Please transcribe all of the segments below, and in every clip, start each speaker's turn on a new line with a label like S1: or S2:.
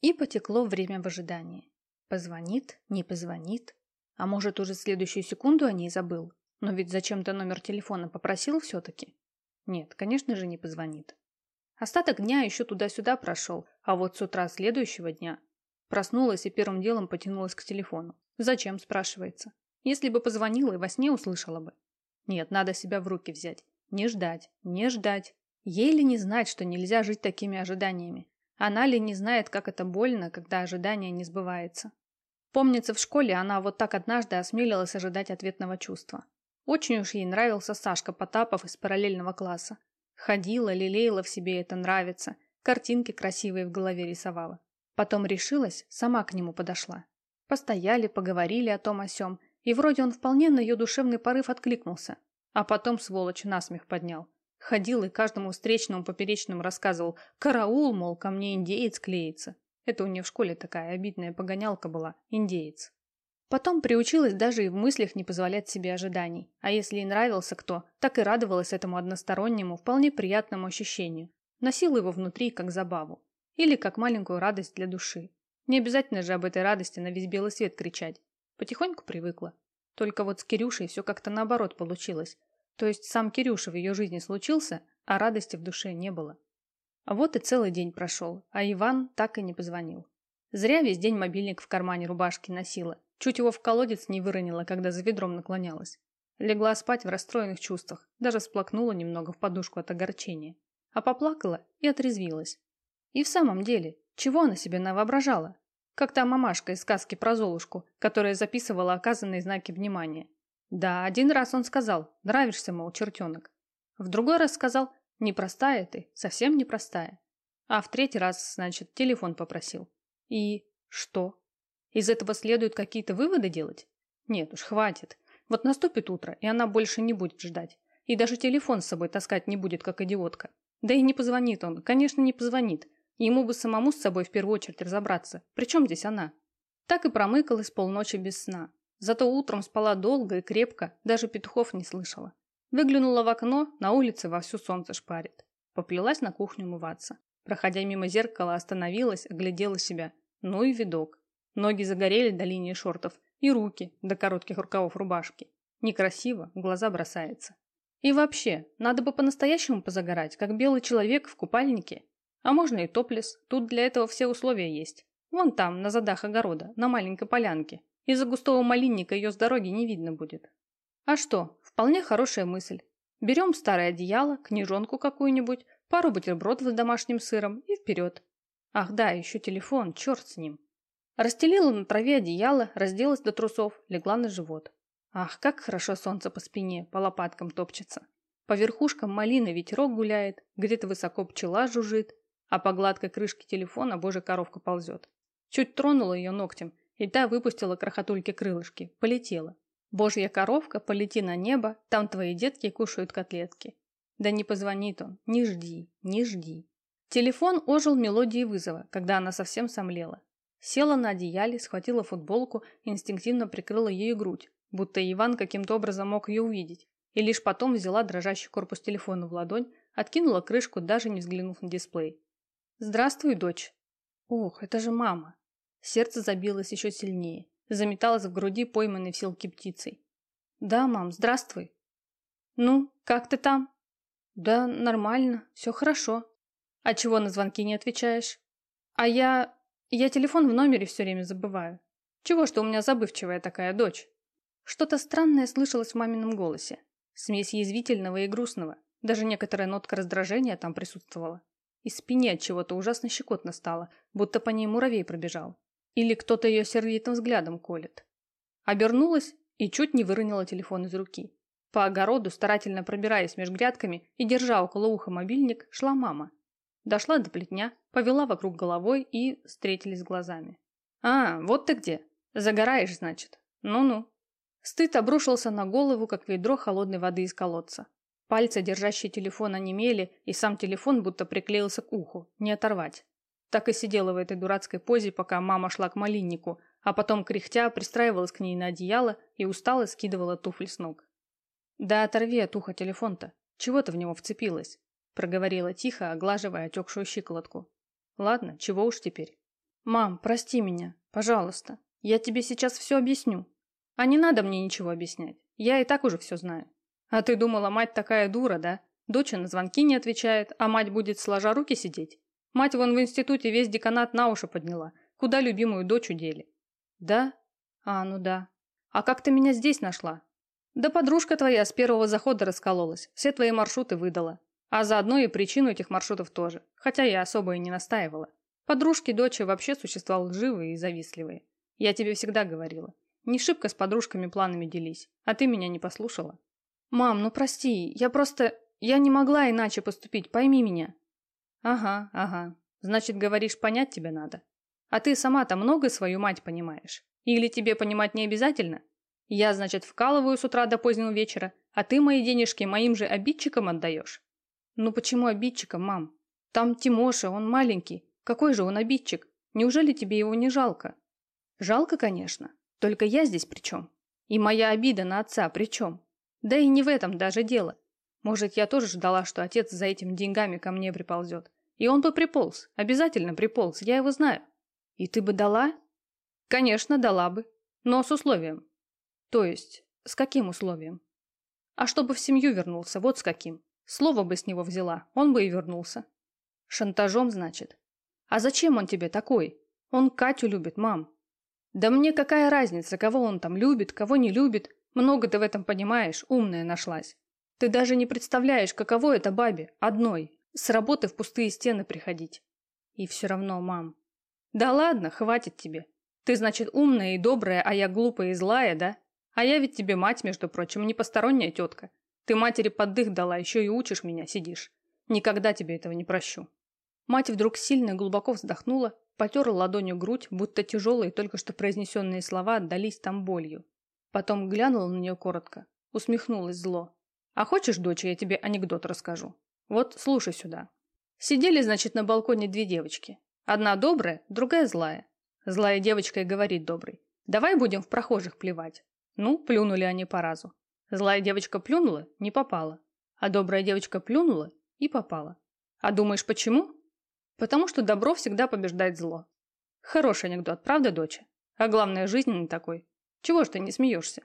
S1: И потекло время в ожидании. Позвонит, не позвонит. А может, уже следующую секунду о ней забыл? Но ведь зачем-то номер телефона попросил все-таки? Нет, конечно же, не позвонит. Остаток дня еще туда-сюда прошел, а вот с утра следующего дня проснулась и первым делом потянулась к телефону. Зачем, спрашивается. Если бы позвонила и во сне услышала бы. Нет, надо себя в руки взять. Не ждать, не ждать. Ей ли не знать, что нельзя жить такими ожиданиями? Она ли не знает, как это больно, когда ожидание не сбывается? Помнится, в школе она вот так однажды осмелилась ожидать ответного чувства. Очень уж ей нравился Сашка Потапов из параллельного класса. Ходила, лелеяла в себе это нравится, картинки красивые в голове рисовала. Потом решилась, сама к нему подошла. Постояли, поговорили о том о сём, и вроде он вполне на ее душевный порыв откликнулся. А потом, сволочь, насмех поднял. Ходил и каждому встречному поперечному рассказывал «Караул, мол, ко мне индеец клеится». Это у нее в школе такая обидная погонялка была, индеец. Потом приучилась даже и в мыслях не позволять себе ожиданий. А если и нравился кто, так и радовалась этому одностороннему, вполне приятному ощущению. Носила его внутри как забаву. Или как маленькую радость для души. Не обязательно же об этой радости на весь белый свет кричать. Потихоньку привыкла. Только вот с Кирюшей все как-то наоборот получилось. То есть сам Кирюша в ее жизни случился, а радости в душе не было. А вот и целый день прошел, а Иван так и не позвонил. Зря весь день мобильник в кармане рубашки носила. Чуть его в колодец не выронила, когда за ведром наклонялась. Легла спать в расстроенных чувствах, даже сплакнула немного в подушку от огорчения. А поплакала и отрезвилась. И в самом деле, чего она себе навоображала? Как та мамашка из сказки про Золушку, которая записывала оказанные знаки внимания. Да, один раз он сказал «нравишься, мол, чертенок». В другой раз сказал «непростая ты, совсем непростая». А в третий раз, значит, телефон попросил. И что? Из этого следует какие-то выводы делать? Нет уж, хватит. Вот наступит утро, и она больше не будет ждать. И даже телефон с собой таскать не будет, как идиотка. Да и не позвонит он, конечно, не позвонит. Ему бы самому с собой в первую очередь разобраться. Причем здесь она? Так и промыкалась полночи без сна. Зато утром спала долго и крепко, даже петухов не слышала. Выглянула в окно, на улице вовсю солнце шпарит. Поплелась на кухню умываться. Проходя мимо зеркала, остановилась, оглядела себя. Ну и видок. Ноги загорели до линии шортов, и руки до коротких рукавов рубашки. Некрасиво, в глаза бросается. И вообще, надо бы по-настоящему позагорать, как белый человек в купальнике. А можно и топлес, тут для этого все условия есть. Вон там, на задах огорода, на маленькой полянке. Из-за густого малинника ее с дороги не видно будет. А что, вполне хорошая мысль. Берем старое одеяло, книжонку какую-нибудь, пару бутербродов с домашним сыром и вперед. Ах да, еще телефон, черт с ним. Расстелила на траве одеяло, разделась до трусов, легла на живот. Ах, как хорошо солнце по спине, по лопаткам топчется. По верхушкам малины ветерок гуляет, где-то высоко пчела жужжит, а по гладкой крышке телефона божья коровка ползет. Чуть тронула ее ногтем, и та выпустила крохотульки крылышки, полетела. Божья коровка, полети на небо, там твои детки кушают котлетки. Да не позвонит он, не жди, не жди. Телефон ожил мелодией вызова, когда она совсем сомлела. Села на одеяле, схватила футболку, инстинктивно прикрыла ею грудь, будто Иван каким-то образом мог ее увидеть, и лишь потом взяла дрожащий корпус телефона в ладонь, откинула крышку, даже не взглянув на дисплей. «Здравствуй, дочь!» «Ох, это же мама!» Сердце забилось еще сильнее, заметалось в груди пойманной в силке птицей. «Да, мам, здравствуй!» «Ну, как ты там?» «Да, нормально, все хорошо». «А чего на звонки не отвечаешь?» «А я... Я телефон в номере все время забываю. Чего, что у меня забывчивая такая дочь? Что-то странное слышалось в мамином голосе. Смесь язвительного и грустного. Даже некоторая нотка раздражения там присутствовала. И спине от чего-то ужасно щекотно стало, будто по ней муравей пробежал. Или кто-то ее сердитым взглядом колет. Обернулась и чуть не выронила телефон из руки. По огороду, старательно пробираясь между грядками и держа около уха мобильник, шла мама. Дошла до плетня, повела вокруг головой и встретились глазами. «А, вот ты где! Загораешь, значит? Ну-ну». Стыд обрушился на голову, как ведро холодной воды из колодца. Пальцы, держащие телефон, онемели, и сам телефон будто приклеился к уху, не оторвать. Так и сидела в этой дурацкой позе, пока мама шла к малиннику, а потом, кряхтя, пристраивалась к ней на одеяло и устало скидывала туфли с ног. «Да оторви от уха телефон-то. Чего ты в него вцепилась?» проговорила тихо, оглаживая отекшую щиколотку. Ладно, чего уж теперь. Мам, прости меня, пожалуйста. Я тебе сейчас все объясню. А не надо мне ничего объяснять. Я и так уже все знаю. А ты думала, мать такая дура, да? Дочь на звонки не отвечает, а мать будет сложа руки сидеть? Мать вон в институте весь деканат на уши подняла. Куда любимую дочь удели? Да? А, ну да. А как ты меня здесь нашла? Да подружка твоя с первого захода раскололась. Все твои маршруты выдала. А заодно и причину этих маршрутов тоже. Хотя я особо и не настаивала. Подружки дочи вообще существа лживые и завистливые. Я тебе всегда говорила. Не шибко с подружками планами делись. А ты меня не послушала. Мам, ну прости, я просто... Я не могла иначе поступить, пойми меня. Ага, ага. Значит, говоришь, понять тебя надо. А ты сама-то много свою мать понимаешь? Или тебе понимать не обязательно? Я, значит, вкалываю с утра до позднего вечера, а ты мои денежки моим же обидчикам отдаешь. Ну почему обидчикам, мам? Там Тимоша, он маленький. Какой же он обидчик? Неужели тебе его не жалко? Жалко, конечно. Только я здесь при чем? И моя обида на отца при чем? Да и не в этом даже дело. Может, я тоже ждала, что отец за этими деньгами ко мне приползет. И он бы приполз, обязательно приполз, я его знаю. И ты бы дала? Конечно, дала бы, но с условием. То есть, с каким условием? А чтобы в семью вернулся, вот с каким. Слово бы с него взяла, он бы и вернулся. Шантажом, значит. А зачем он тебе такой? Он Катю любит, мам. Да мне какая разница, кого он там любит, кого не любит. Много ты в этом понимаешь, умная нашлась. Ты даже не представляешь, каково это бабе, одной, с работы в пустые стены приходить. И все равно, мам. Да ладно, хватит тебе. Ты, значит, умная и добрая, а я глупая и злая, да? А я ведь тебе мать, между прочим, не посторонняя тетка. Ты матери поддых дала, еще и учишь меня, сидишь. Никогда тебе этого не прощу. Мать вдруг сильно и глубоко вздохнула, потерла ладонью грудь, будто тяжелые только что произнесенные слова отдались там болью. Потом глянула на нее коротко, усмехнулась зло. А хочешь, дочь, я тебе анекдот расскажу? Вот, слушай сюда. Сидели, значит, на балконе две девочки. Одна добрая, другая злая. Злая девочка и говорит добрый. Давай будем в прохожих плевать. Ну, плюнули они по разу. Злая девочка плюнула, не попала. А добрая девочка плюнула и попала. А думаешь, почему? Потому что добро всегда побеждает зло. Хороший анекдот, правда, доча? А главное, жизненный такой. Чего ж ты не смеешься?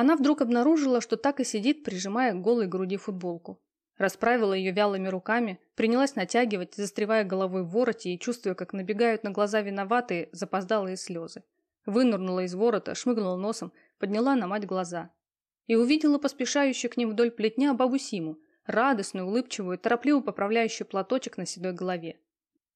S1: Она вдруг обнаружила, что так и сидит, прижимая к голой груди футболку. Расправила ее вялыми руками, принялась натягивать, застревая головой в вороте и чувствуя, как набегают на глаза виноватые, запоздалые слезы. Вынырнула из ворота, шмыгнула носом, подняла на мать глаза. И увидела поспешающую к ним вдоль плетня бабу Симу, радостную, улыбчивую, торопливо поправляющую платочек на седой голове.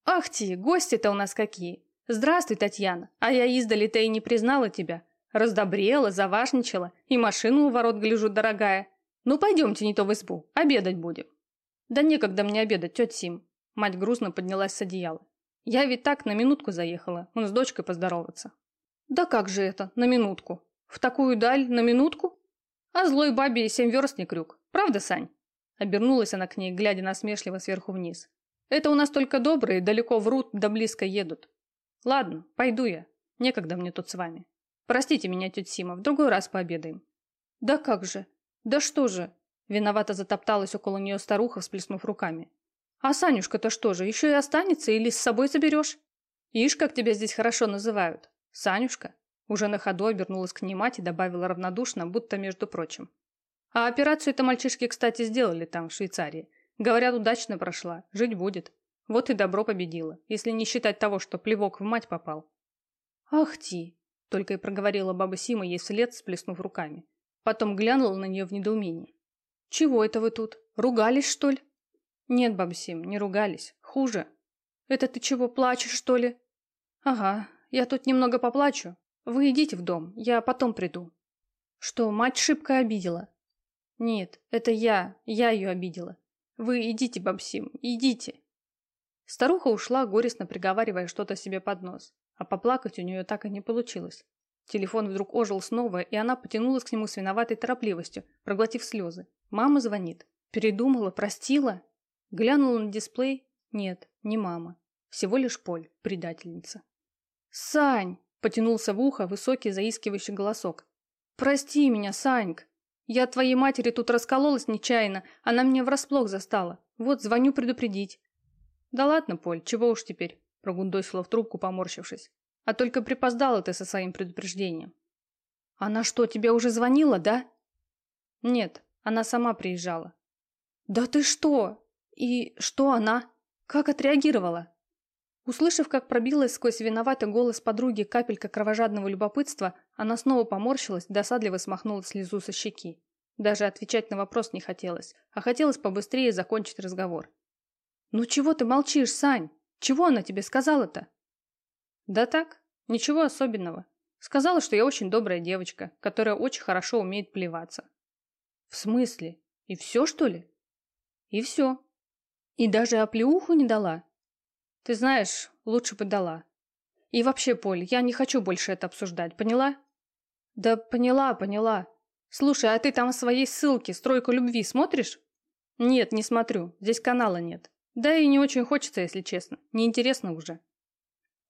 S1: «Ах ты, гости-то у нас какие! Здравствуй, Татьяна! А я издали-то и не признала тебя. Раздобрела, заважничала, и машину у ворот гляжу дорогая. Ну пойдемте не то в избу, обедать будем. Да некогда мне обедать, тетя Сим. Мать грустно поднялась с одеяла. Я ведь так на минутку заехала, он с дочкой поздороваться. Да как же это, на минутку? В такую даль, на минутку? А злой бабе семь верст не крюк. Правда, Сань? Обернулась она к ней, глядя насмешливо сверху вниз. Это у нас только добрые, далеко врут, да близко едут. Ладно, пойду я. Некогда мне тут с вами. Простите меня, тетя Сима, в другой раз пообедаем. Да как же? Да что же? Виновато затопталась около нее старуха, всплеснув руками. А Санюшка-то что же, еще и останется или с собой заберешь? Ишь, как тебя здесь хорошо называют. Санюшка. Уже на ходу обернулась к ней мать и добавила равнодушно, будто между прочим. А операцию-то мальчишки, кстати, сделали там, в Швейцарии. Говорят, удачно прошла, жить будет. Вот и добро победило, если не считать того, что плевок в мать попал. Ах ти, только и проговорила баба Сима ей вслед, сплеснув руками. Потом глянула на нее в недоумении. «Чего это вы тут? Ругались, что ли?» «Нет, баба Сим, не ругались. Хуже. Это ты чего, плачешь, что ли?» «Ага, я тут немного поплачу. Вы идите в дом, я потом приду». «Что, мать шибко обидела?» «Нет, это я, я ее обидела. Вы идите, бабсим, идите». Старуха ушла, горестно приговаривая что-то себе под нос а поплакать у нее так и не получилось. Телефон вдруг ожил снова, и она потянулась к нему с виноватой торопливостью, проглотив слезы. Мама звонит. Передумала, простила. Глянула на дисплей. Нет, не мама. Всего лишь Поль, предательница. «Сань!» – потянулся в ухо высокий заискивающий голосок. «Прости меня, Саньк! Я твоей матери тут раскололась нечаянно, она меня врасплох застала. Вот, звоню предупредить». «Да ладно, Поль, чего уж теперь. Прогундосила в трубку, поморщившись. «А только припоздала ты со своим предупреждением». «Она что, тебе уже звонила, да?» «Нет, она сама приезжала». «Да ты что? И что она? Как отреагировала?» Услышав, как пробилась сквозь виноватый голос подруги капелька кровожадного любопытства, она снова поморщилась, досадливо смахнула слезу со щеки. Даже отвечать на вопрос не хотелось, а хотелось побыстрее закончить разговор. «Ну чего ты молчишь, Сань? Чего она тебе сказала-то?» «Да так, ничего особенного. Сказала, что я очень добрая девочка, которая очень хорошо умеет плеваться». «В смысле? И все, что ли?» «И все. И даже оплеуху не дала?» Ты знаешь, лучше бы дала. И вообще, Поль, я не хочу больше это обсуждать, поняла? Да поняла, поняла. Слушай, а ты там своей ссылки «Стройку любви» смотришь? Нет, не смотрю. Здесь канала нет. Да и не очень хочется, если честно. Неинтересно уже.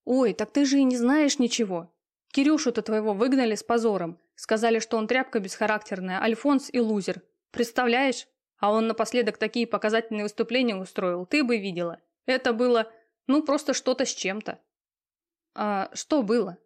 S1: Ой, так ты же и не знаешь ничего. Кирюшу-то твоего выгнали с позором. Сказали, что он тряпка бесхарактерная, альфонс и лузер. Представляешь? А он напоследок такие показательные выступления устроил. Ты бы видела. Это было... Ну, просто что-то с чем-то. А что было?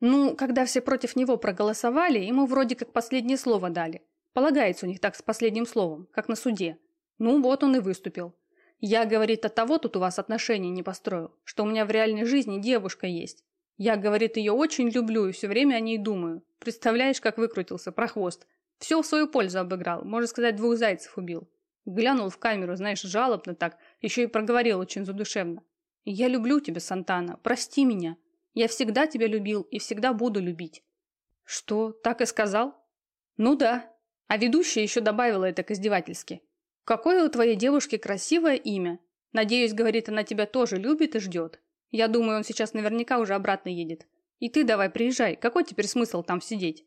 S1: Ну, когда все против него проголосовали, ему вроде как последнее слово дали. Полагается у них так с последним словом, как на суде. Ну, вот он и выступил. Я, говорит, от того тут у вас отношения не построил, что у меня в реальной жизни девушка есть. Я, говорит, ее очень люблю и все время о ней думаю. Представляешь, как выкрутился, прохвост. Все в свою пользу обыграл, можно сказать, двух зайцев убил. Глянул в камеру, знаешь, жалобно так, еще и проговорил очень задушевно. Я люблю тебя, Сантана, прости меня. Я всегда тебя любил и всегда буду любить. Что, так и сказал? Ну да. А ведущая еще добавила это к издевательски. Какое у твоей девушки красивое имя. Надеюсь, говорит, она тебя тоже любит и ждет. Я думаю, он сейчас наверняка уже обратно едет. И ты давай приезжай. Какой теперь смысл там сидеть?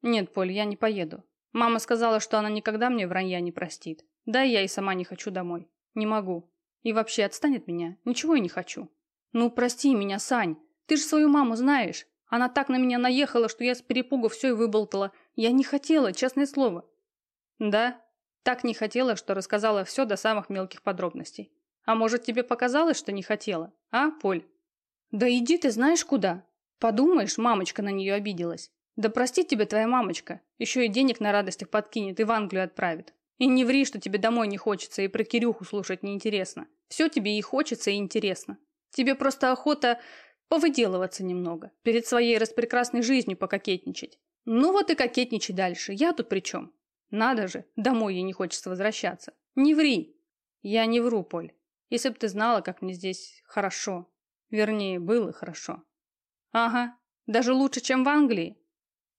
S1: Нет, Поль, я не поеду. Мама сказала, что она никогда мне вранья не простит. Да и я и сама не хочу домой. Не могу. И вообще отстань от меня. Ничего я не хочу. Ну, прости меня, Сань. Ты же свою маму знаешь. Она так на меня наехала, что я с перепугу все и выболтала. Я не хотела, честное слово. Да? Так не хотела, что рассказала все до самых мелких подробностей. А может, тебе показалось, что не хотела? А, Поль? Да иди ты знаешь куда. Подумаешь, мамочка на нее обиделась. Да прости тебе твоя мамочка. Еще и денег на радостях подкинет и в Англию отправит. И не ври, что тебе домой не хочется и про Кирюху слушать неинтересно. Все тебе и хочется, и интересно. Тебе просто охота повыделываться немного, перед своей распрекрасной жизнью пококетничать. Ну вот и кокетничай дальше, я тут при чем? Надо же, домой ей не хочется возвращаться. Не ври. Я не вру, Поль. Если бы ты знала, как мне здесь хорошо. Вернее, было хорошо. Ага, даже лучше, чем в Англии.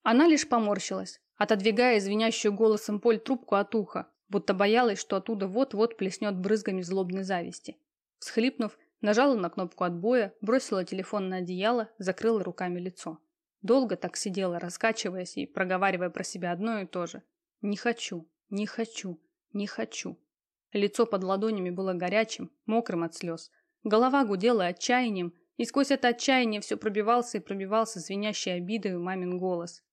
S1: Она лишь поморщилась, отодвигая звенящую голосом Поль трубку от уха, будто боялась, что оттуда вот-вот плеснет брызгами злобной зависти. Всхлипнув, нажала на кнопку отбоя, бросила телефон на одеяло, закрыла руками лицо. Долго так сидела, раскачиваясь и проговаривая про себя одно и то же. «Не хочу, не хочу, не хочу». Лицо под ладонями было горячим, мокрым от слез. Голова гудела отчаянием, и сквозь это отчаяние все пробивался и пробивался звенящей обидой мамин голос.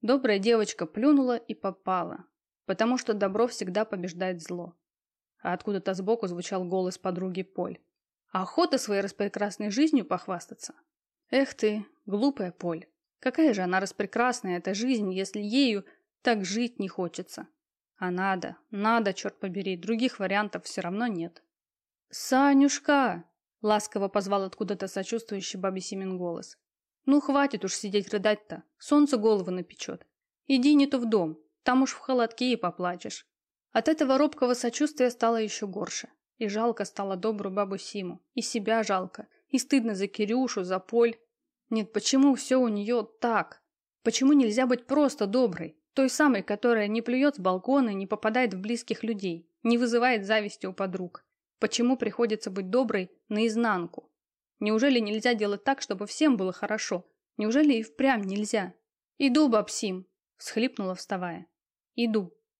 S1: Добрая девочка плюнула и попала, потому что добро всегда побеждает зло. А откуда-то сбоку звучал голос подруги Поль. Охота своей распрекрасной жизнью похвастаться. Эх ты, глупая Поль. Какая же она распрекрасная, эта жизнь, если ею так жить не хочется. А надо, надо, черт побери, других вариантов все равно нет. «Санюшка!» — ласково позвал откуда-то сочувствующий бабе Симин голос. Ну, хватит уж сидеть рыдать-то. Солнце голову напечет. Иди не то в дом. Там уж в холодке и поплачешь. От этого робкого сочувствия стало еще горше. И жалко стало добрую бабу Симу. И себя жалко. И стыдно за Кирюшу, за Поль. Нет, почему все у нее так? Почему нельзя быть просто доброй? Той самой, которая не плюет с балкона, не попадает в близких людей, не вызывает зависти у подруг. Почему приходится быть доброй наизнанку? Неужели нельзя делать так, чтобы всем было хорошо? Неужели и впрямь нельзя? Иду, бабсим, всхлипнула, вставая. Иду.